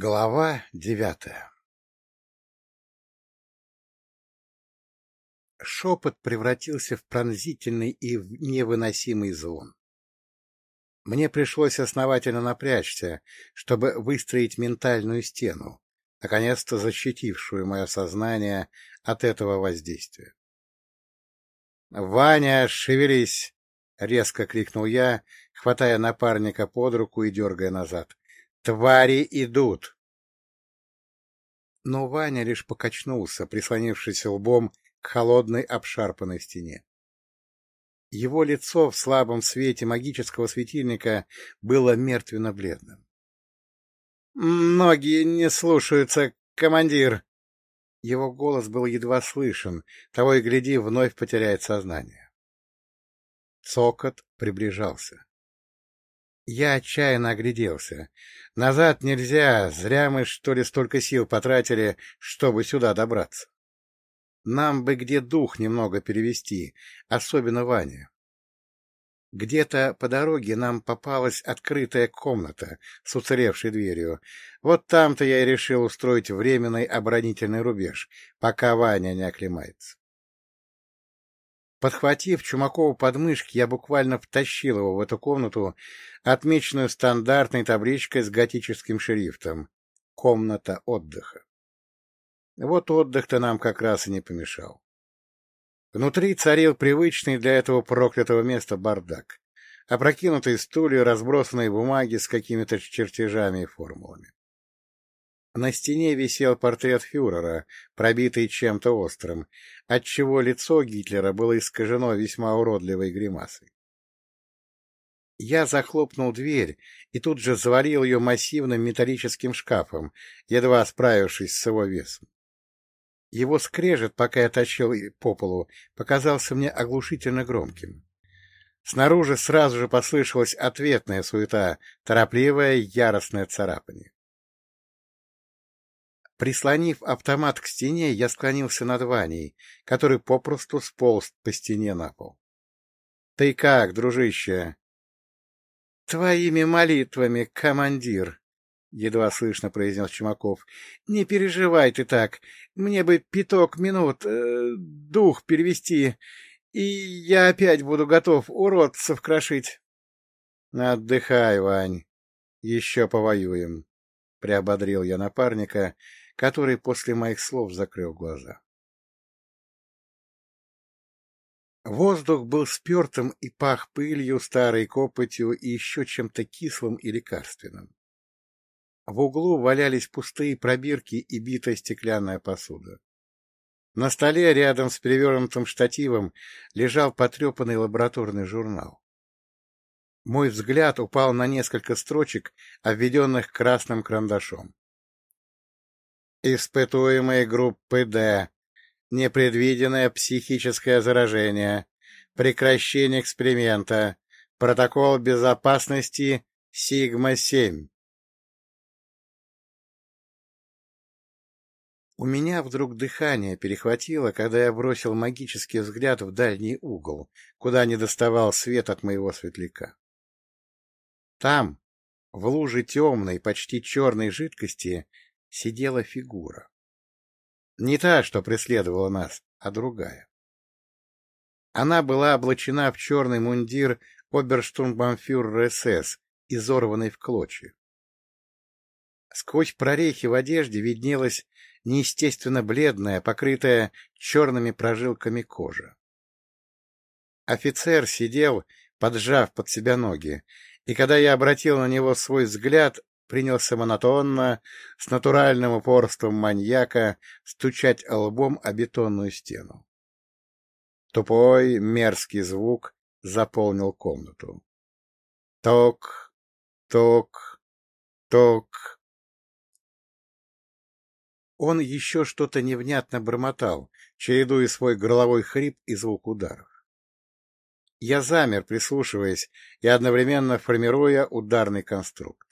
Глава девятая Шепот превратился в пронзительный и невыносимый звон. Мне пришлось основательно напрячься, чтобы выстроить ментальную стену, наконец-то защитившую мое сознание от этого воздействия. — Ваня, шевелись! — резко крикнул я, хватая напарника под руку и дергая назад. Твари идут! Но Ваня лишь покачнулся, прислонившись лбом к холодной обшарпанной стене. Его лицо в слабом свете магического светильника было мертвенно-бледным. — Ноги не слушаются, командир! Его голос был едва слышен, того и гляди, вновь потеряет сознание. Цокот приближался. Я отчаянно огляделся. Назад нельзя, зря мы, что ли, столько сил потратили, чтобы сюда добраться. Нам бы где дух немного перевести, особенно Ваня. Где-то по дороге нам попалась открытая комната с уцелевшей дверью. Вот там-то я и решил устроить временный оборонительный рубеж, пока Ваня не оклемается. Подхватив Чумакова под мышки, я буквально втащил его в эту комнату, отмеченную стандартной табличкой с готическим шрифтом «Комната отдыха». Вот отдых-то нам как раз и не помешал. Внутри царил привычный для этого проклятого места бардак. Опрокинутые стулья, разбросанные бумаги с какими-то чертежами и формулами. На стене висел портрет фюрера, пробитый чем-то острым, отчего лицо Гитлера было искажено весьма уродливой гримасой. Я захлопнул дверь и тут же завалил ее массивным металлическим шкафом, едва справившись с его весом. Его скрежет, пока я тащил по полу, показался мне оглушительно громким. Снаружи сразу же послышалась ответная суета, торопливое яростное царапание. Прислонив автомат к стене, я склонился над Ваней, который попросту сполз по стене на пол. — Ты как, дружище? — Твоими молитвами, командир, — едва слышно произнес Чумаков. — Не переживай ты так. Мне бы пяток минут э, дух перевести, и я опять буду готов уродцев крошить. — Отдыхай, Вань. Еще повоюем, — приободрил я напарника, который после моих слов закрыл глаза. Воздух был спертым и пах пылью, старой копотью и еще чем-то кислым и лекарственным. В углу валялись пустые пробирки и битая стеклянная посуда. На столе рядом с перевернутым штативом лежал потрепанный лабораторный журнал. Мой взгляд упал на несколько строчек, обведенных красным карандашом. Испытуемые группы Д. Непредвиденное психическое заражение. Прекращение эксперимента. Протокол безопасности Сигма-7. У меня вдруг дыхание перехватило, когда я бросил магический взгляд в дальний угол, куда не доставал свет от моего светляка. Там, в луже темной, почти черной жидкости, сидела фигура. Не та, что преследовала нас, а другая. Она была облачена в черный мундир оберштурмбанфюрера СС, изорванный в клочья. Сквозь прорехи в одежде виднелась неестественно бледная, покрытая черными прожилками кожа. Офицер сидел, поджав под себя ноги, и когда я обратил на него свой взгляд, принялся монотонно, с натуральным упорством маньяка, стучать лбом о бетонную стену. Тупой, мерзкий звук заполнил комнату. Ток, ток, ток. Он еще что-то невнятно бормотал, чередуя свой горловой хрип и звук ударов. Я замер, прислушиваясь и одновременно формируя ударный конструкт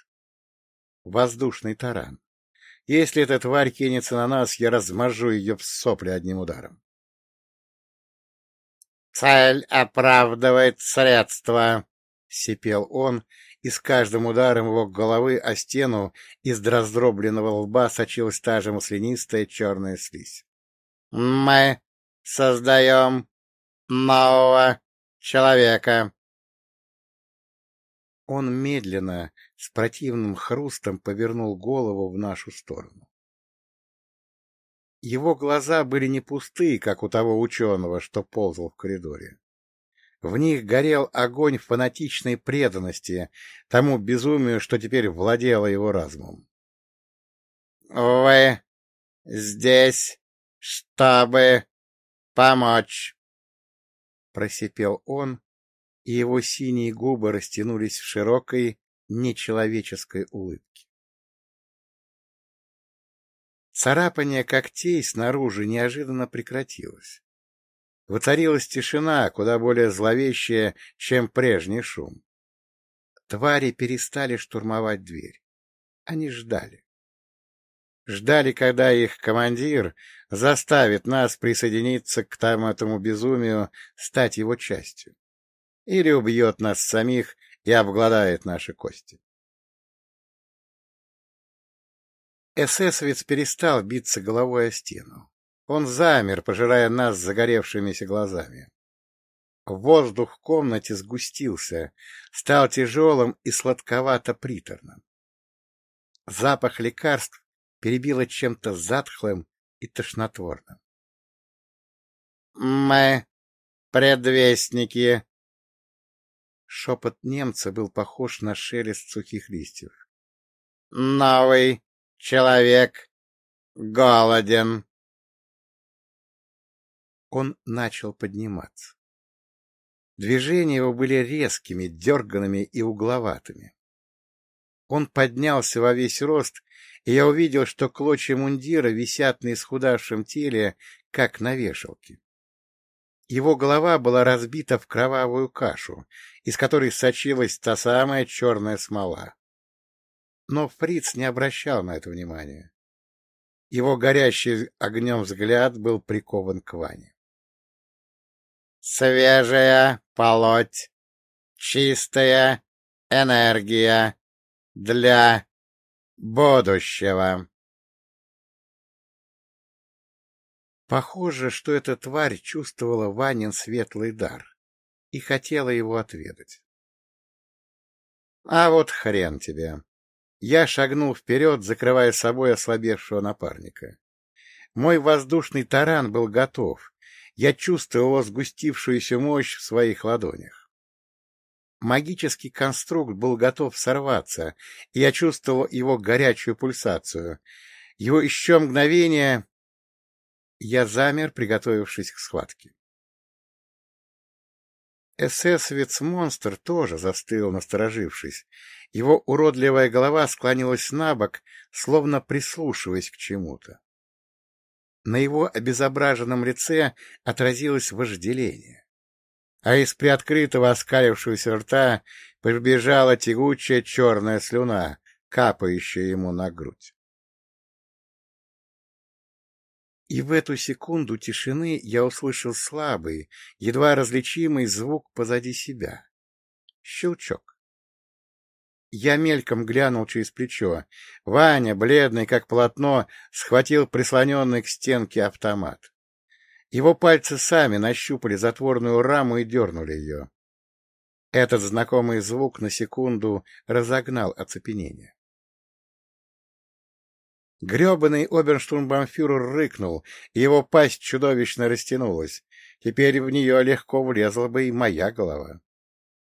воздушный таран. Если эта тварь кинется на нас, я размажу ее в сопли одним ударом. «Цель оправдывает средства», — сипел он и с каждым ударом его головы о стену из раздробленного лба сочилась та же маслянистая черная слизь. — Мы создаем нового человека. Он медленно, с противным хрустом повернул голову в нашу сторону. Его глаза были не пустые, как у того ученого, что ползал в коридоре. В них горел огонь фанатичной преданности тому безумию, что теперь владело его разумом. — Вы здесь, чтобы помочь, — просипел он, и его синие губы растянулись в широкой, нечеловеческой улыбке. Царапание когтей снаружи неожиданно прекратилось. Воцарилась тишина, куда более зловещая, чем прежний шум. Твари перестали штурмовать дверь. Они ждали. Ждали, когда их командир заставит нас присоединиться к тому этому безумию, стать его частью. Или убьет нас самих и обгладает наши кости. Эсэсовец перестал биться головой о стену. Он замер, пожирая нас загоревшимися глазами. Воздух в комнате сгустился, стал тяжелым и сладковато-приторным. Запах лекарств перебило чем-то затхлым и тошнотворным. — Мы предвестники! Шепот немца был похож на шелест сухих листьев. — Новый человек голоден! Он начал подниматься. Движения его были резкими, дерганными и угловатыми. Он поднялся во весь рост, и я увидел, что клочья мундира висят на исхудавшем теле, как на вешалке. Его голова была разбита в кровавую кашу, из которой сочилась та самая черная смола. Но Фриц не обращал на это внимания. Его горящий огнем взгляд был прикован к Ване. Свежая полоть, чистая энергия для будущего. Похоже, что эта тварь чувствовала Ванин светлый дар и хотела его отведать. А вот хрен тебе. Я шагнул вперед, закрывая собой ослабевшего напарника. Мой воздушный таран был готов, я чувствовал сгустившуюся мощь в своих ладонях. Магический конструкт был готов сорваться, и я чувствовал его горячую пульсацию. Его еще мгновение... Я замер, приготовившись к схватке. Эсэсовец-монстр тоже застыл, насторожившись. Его уродливая голова склонилась на бок, словно прислушиваясь к чему-то. На его обезображенном лице отразилось вожделение. А из приоткрытого оскалившегося рта побежала тягучая черная слюна, капающая ему на грудь. И в эту секунду тишины я услышал слабый, едва различимый звук позади себя. Щелчок. Я мельком глянул через плечо. Ваня, бледный как полотно, схватил прислоненный к стенке автомат. Его пальцы сами нащупали затворную раму и дернули ее. Этот знакомый звук на секунду разогнал оцепенение. Гребаный оберштурмбанфюрер рыкнул, и его пасть чудовищно растянулась. Теперь в нее легко влезла бы и моя голова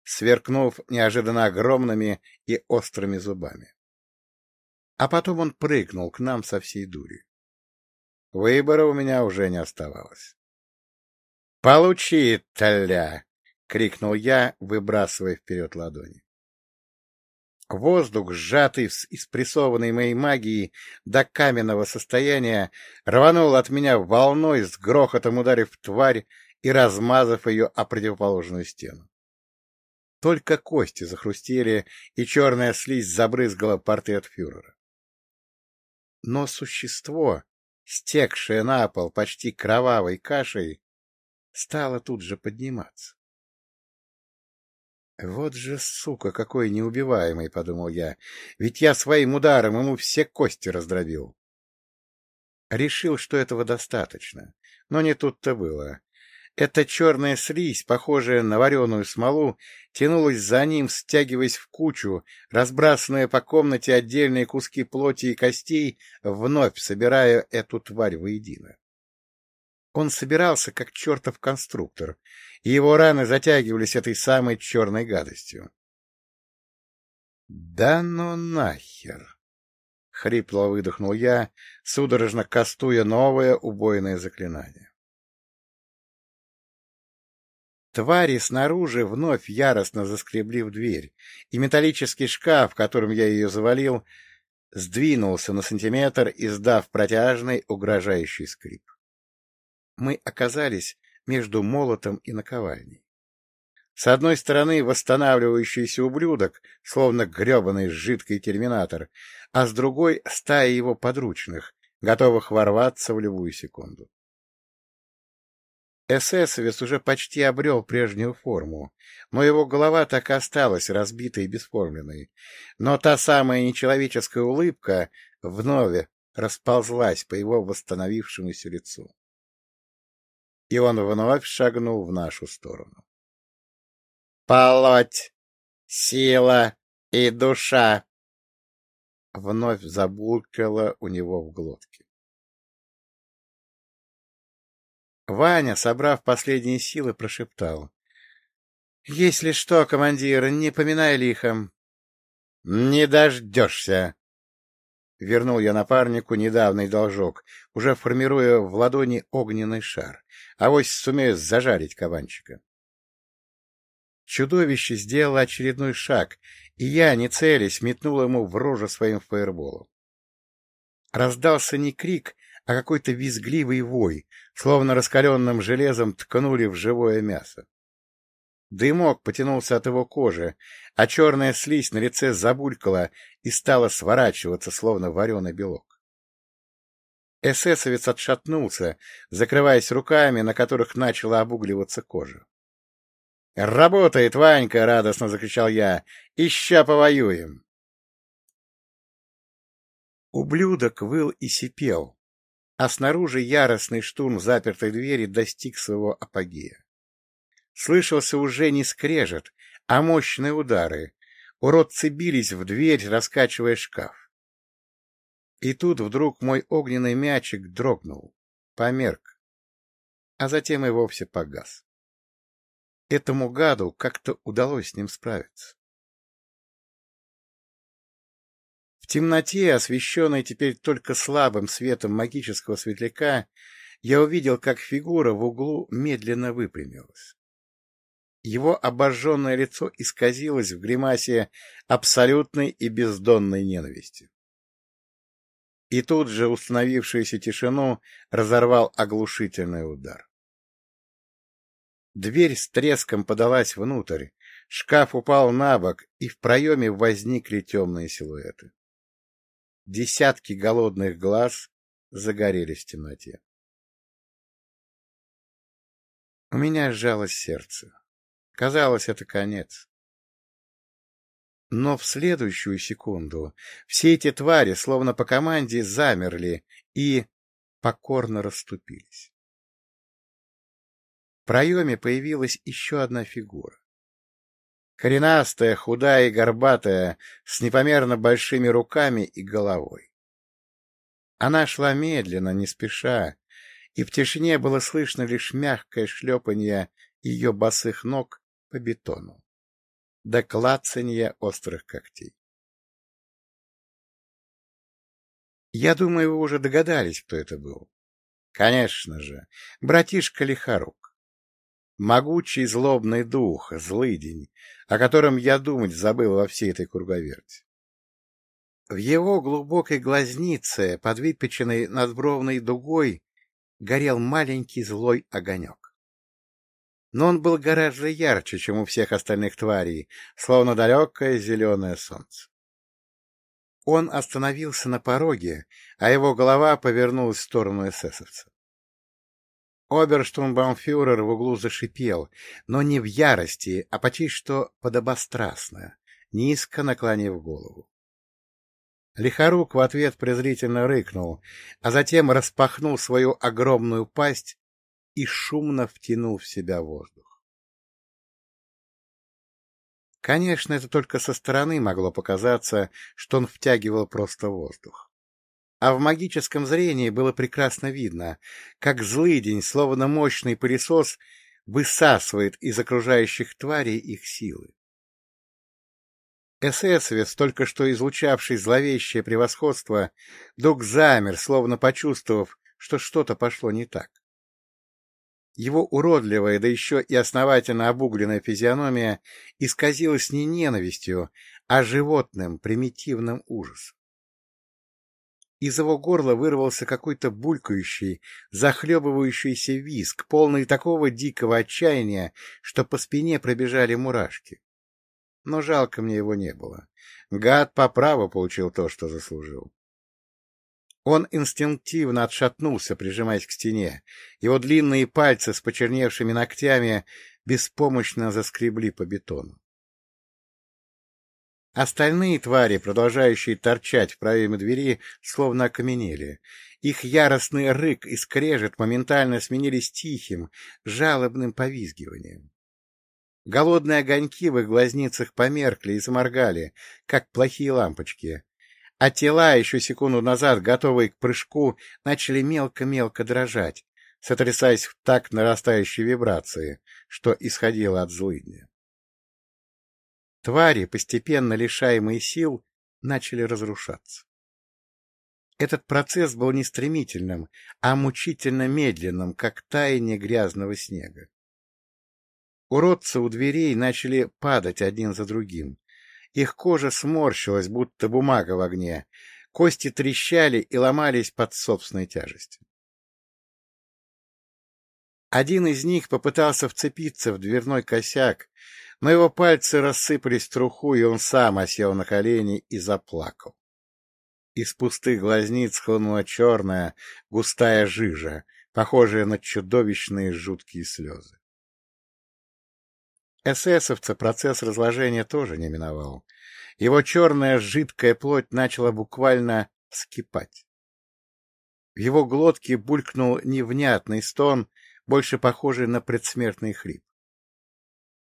сверкнув неожиданно огромными и острыми зубами. А потом он прыгнул к нам со всей дури. Выбора у меня уже не оставалось. «Получи, Толя!» — крикнул я, выбрасывая вперед ладони. Воздух, сжатый из прессованной моей магии до каменного состояния, рванул от меня волной с грохотом ударив тварь и размазав ее о противоположную стену. Только кости захрустели, и черная слизь забрызгала портрет фюрера. Но существо, стекшее на пол почти кровавой кашей, стало тут же подниматься. Вот же, сука, какой неубиваемый, — подумал я, — ведь я своим ударом ему все кости раздробил. Решил, что этого достаточно, но не тут-то было. Эта черная слизь, похожая на вареную смолу, тянулась за ним, стягиваясь в кучу, разбрасывая по комнате отдельные куски плоти и костей, вновь собирая эту тварь воедино. Он собирался, как чертов конструктор, и его раны затягивались этой самой черной гадостью. — Да ну нахер! — хрипло выдохнул я, судорожно кастуя новое убойное заклинание. Твари снаружи вновь яростно заскребли в дверь, и металлический шкаф, которым я ее завалил, сдвинулся на сантиметр, издав протяжный угрожающий скрип. Мы оказались между молотом и наковальней. С одной стороны восстанавливающийся ублюдок, словно гребаный жидкий терминатор, а с другой — стая его подручных, готовых ворваться в любую секунду. Эсэсовец уже почти обрел прежнюю форму, но его голова так и осталась разбитой и бесформенной. Но та самая нечеловеческая улыбка вновь расползлась по его восстановившемуся лицу. И он вновь шагнул в нашу сторону. «Полоть! Сила и душа!» Вновь забулькало у него в глотке. Ваня, собрав последние силы, прошептал. — Если что, командир, не поминай лихом. — Не дождешься! Вернул я напарнику недавний должок, уже формируя в ладони огненный шар. а Авось сумею зажарить кабанчика. Чудовище сделало очередной шаг, и я, не целясь, метнул ему в рожу своим фаерболом. Раздался не крик, а какой-то визгливый вой, словно раскаленным железом ткнули в живое мясо. Дымок потянулся от его кожи, а черная слизь на лице забулькала и стала сворачиваться, словно вареный белок. Эсэсовец отшатнулся, закрываясь руками, на которых начала обугливаться кожа. — Работает, Ванька! — радостно закричал я. — Ища повоюем! Ублюдок выл и сипел, а снаружи яростный штурм запертой двери достиг своего апогея. Слышался уже не скрежет, а мощные удары. Уродцы бились в дверь, раскачивая шкаф. И тут вдруг мой огненный мячик дрогнул, померк, а затем и вовсе погас. Этому гаду как-то удалось с ним справиться. темноте, освещенной теперь только слабым светом магического светляка, я увидел, как фигура в углу медленно выпрямилась. Его обожженное лицо исказилось в гримасе абсолютной и бездонной ненависти. И тут же установившуюся тишину разорвал оглушительный удар. Дверь с треском подалась внутрь, шкаф упал на бок, и в проеме возникли темные силуэты. Десятки голодных глаз загорелись в темноте. У меня сжалось сердце. Казалось, это конец. Но в следующую секунду все эти твари, словно по команде, замерли и покорно расступились. В проеме появилась еще одна фигура. Коренастая, худая и горбатая, с непомерно большими руками и головой. Она шла медленно, не спеша, и в тишине было слышно лишь мягкое шлепанье ее босых ног по бетону, да клацанье острых когтей. Я думаю, вы уже догадались, кто это был. Конечно же, братишка Лихорук. Могучий злобный дух, злыдень, о котором я думать забыл во всей этой круговерти. В его глубокой глазнице, под выпеченной надбровной дугой, горел маленький злой огонек. Но он был гораздо ярче, чем у всех остальных тварей, словно далекое зеленое солнце. Он остановился на пороге, а его голова повернулась в сторону эсэсовца. Оберштурмбаумфюрер в углу зашипел, но не в ярости, а почти что подобострастно, низко наклонив голову. Лихорук в ответ презрительно рыкнул, а затем распахнул свою огромную пасть и шумно втянул в себя воздух. Конечно, это только со стороны могло показаться, что он втягивал просто воздух. А в магическом зрении было прекрасно видно, как злыдень, словно мощный пылесос, высасывает из окружающих тварей их силы. Эсэсовец, только что излучавший зловещее превосходство, вдруг замер, словно почувствовав, что что-то пошло не так. Его уродливая, да еще и основательно обугленная физиономия исказилась не ненавистью, а животным, примитивным ужасом. Из его горла вырвался какой-то булькающий, захлебывающийся виск, полный такого дикого отчаяния, что по спине пробежали мурашки но жалко мне его не было. Гад по праву получил то, что заслужил. Он инстинктивно отшатнулся, прижимаясь к стене. Его длинные пальцы с почерневшими ногтями беспомощно заскребли по бетону. Остальные твари, продолжающие торчать в проеме двери, словно окаменели. Их яростный рык и скрежет моментально сменились тихим, жалобным повизгиванием. Голодные огоньки в их глазницах померкли и заморгали, как плохие лампочки, а тела, еще секунду назад готовые к прыжку, начали мелко-мелко дрожать, сотрясаясь в такт нарастающей вибрации, что исходило от злыдня. Твари, постепенно лишаемые сил, начали разрушаться. Этот процесс был не стремительным, а мучительно медленным, как таяние грязного снега. Уродцы у дверей начали падать один за другим. Их кожа сморщилась, будто бумага в огне. Кости трещали и ломались под собственной тяжестью. Один из них попытался вцепиться в дверной косяк, но его пальцы рассыпались в труху, и он сам осел на колени и заплакал. Из пустых глазниц хлынула черная, густая жижа, похожая на чудовищные жуткие слезы. Эсэсовца процесс разложения тоже не миновал. Его черная жидкая плоть начала буквально вскипать. В его глотке булькнул невнятный стон, больше похожий на предсмертный хрип.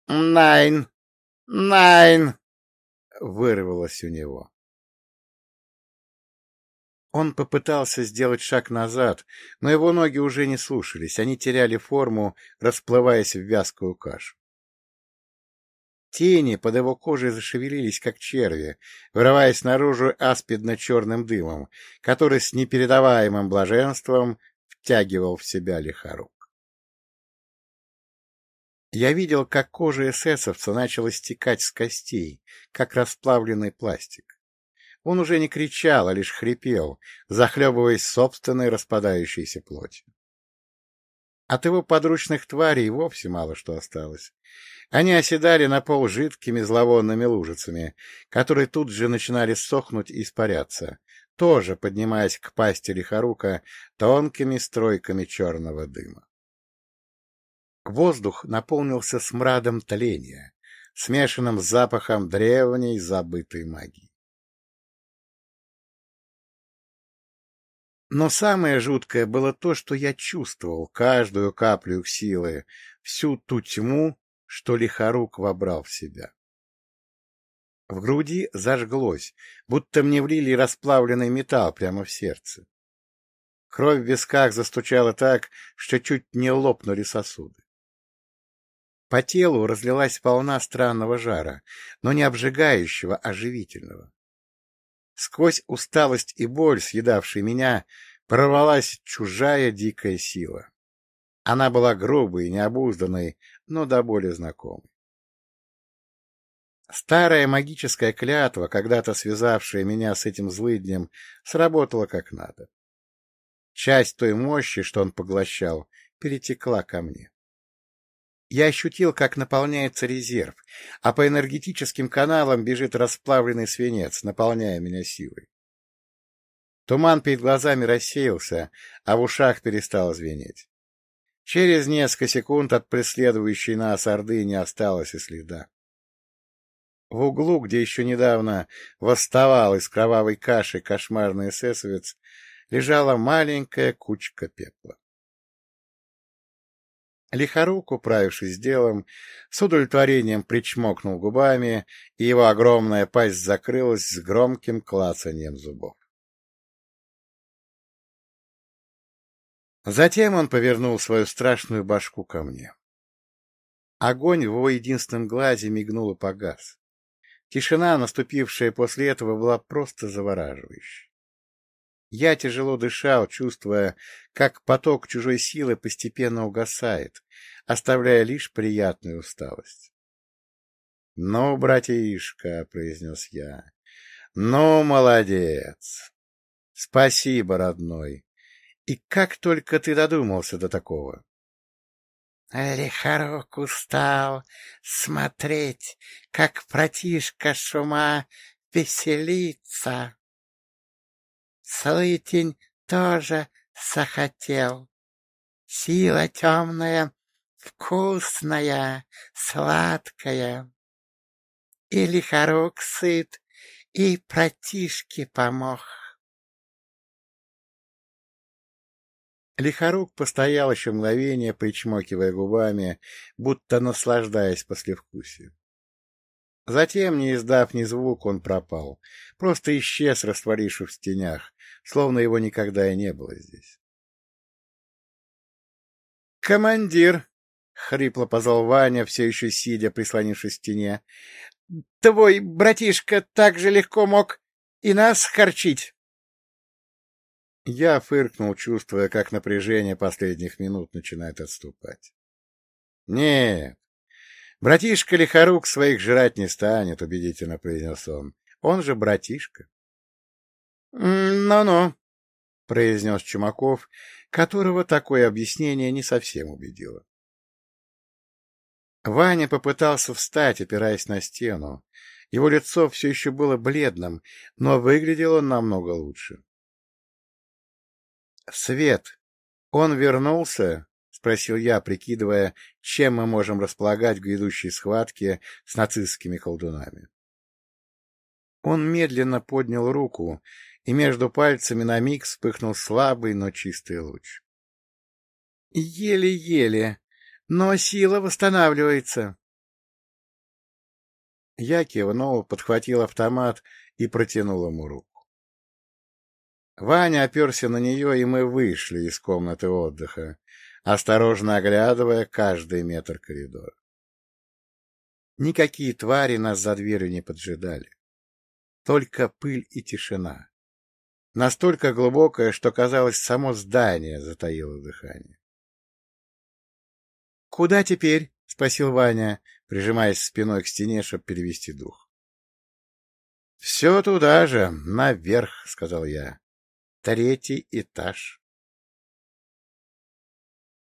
«Найн! Найн!» — вырвалось у него. Он попытался сделать шаг назад, но его ноги уже не слушались, они теряли форму, расплываясь в вязкую кашу. Тени под его кожей зашевелились, как черви, вырываясь наружу аспидно-черным дымом, который с непередаваемым блаженством втягивал в себя лихорук. Я видел, как кожа эсэсовца начала стекать с костей, как расплавленный пластик. Он уже не кричал, а лишь хрипел, захлебываясь собственной распадающейся плотью. От его подручных тварей вовсе мало что осталось. Они оседали на пол жидкими зловонными лужицами, которые тут же начинали сохнуть и испаряться, тоже поднимаясь к пасти лихорука тонкими стройками черного дыма. Воздух наполнился смрадом тления, смешанным с запахом древней забытой магии. Но самое жуткое было то, что я чувствовал каждую каплю силы, всю ту тьму, что лихорук вобрал в себя. В груди зажглось, будто мне влили расплавленный металл прямо в сердце. Кровь в висках застучала так, что чуть не лопнули сосуды. По телу разлилась волна странного жара, но не обжигающего, а живительного. Сквозь усталость и боль, съедавшие меня, прорвалась чужая дикая сила. Она была грубой, необузданной, но до боли знакомой. Старая магическая клятва, когда-то связавшая меня с этим злыднем, сработала как надо. Часть той мощи, что он поглощал, перетекла ко мне. Я ощутил, как наполняется резерв, а по энергетическим каналам бежит расплавленный свинец, наполняя меня силой. Туман перед глазами рассеялся, а в ушах перестал звенеть. Через несколько секунд от преследующей нас Орды не осталось и следа. В углу, где еще недавно восставал из кровавой каши кошмарный эсэсовец, лежала маленькая кучка пепла. Лихорук, управившись делом, с удовлетворением причмокнул губами, и его огромная пасть закрылась с громким клацаньем зубов. Затем он повернул свою страшную башку ко мне. Огонь в его единственном глазе мигнул и погас. Тишина, наступившая после этого, была просто завораживающей. Я тяжело дышал, чувствуя, как поток чужой силы постепенно угасает, оставляя лишь приятную усталость. — Ну, братишка, — произнес я, — ну, молодец. Спасибо, родной. И как только ты додумался до такого? Лихорок устал смотреть, как братишка шума веселится. Слытень тоже захотел. Сила темная, вкусная, сладкая. И лихорок сыт, и братишке помог. Лихорук постоял еще мгновение, причмокивая губами, будто наслаждаясь послевкусием. Затем, не издав ни звука, он пропал, просто исчез, растворившись в тенях, словно его никогда и не было здесь. «Командир!» — хрипло позвал Ваня, все еще сидя, прислонившись к стене. «Твой братишка так же легко мог и нас харчить!» Я фыркнул, чувствуя, как напряжение последних минут начинает отступать. — Нет, братишка Лихорук своих жрать не станет, — убедительно произнес он. — Он же братишка. «Ну-ну», — произнес Чумаков, которого такое объяснение не совсем убедило. Ваня попытался встать, опираясь на стену. Его лицо все еще было бледным, но выглядело намного лучше. Свет. Он вернулся? — спросил я, прикидывая, чем мы можем располагать в грядущей схватке с нацистскими колдунами. Он медленно поднял руку, и между пальцами на миг вспыхнул слабый, но чистый луч. «Еле-еле, но сила восстанавливается». Я кивнул, подхватил автомат и протянул ему руку. Ваня оперся на нее, и мы вышли из комнаты отдыха, осторожно оглядывая каждый метр коридора. Никакие твари нас за дверью не поджидали. Только пыль и тишина. Настолько глубокая, что, казалось, само здание затаило дыхание. — Куда теперь? — спросил Ваня, прижимаясь спиной к стене, чтобы перевести дух. — Все туда же, наверх, — сказал я. Третий этаж.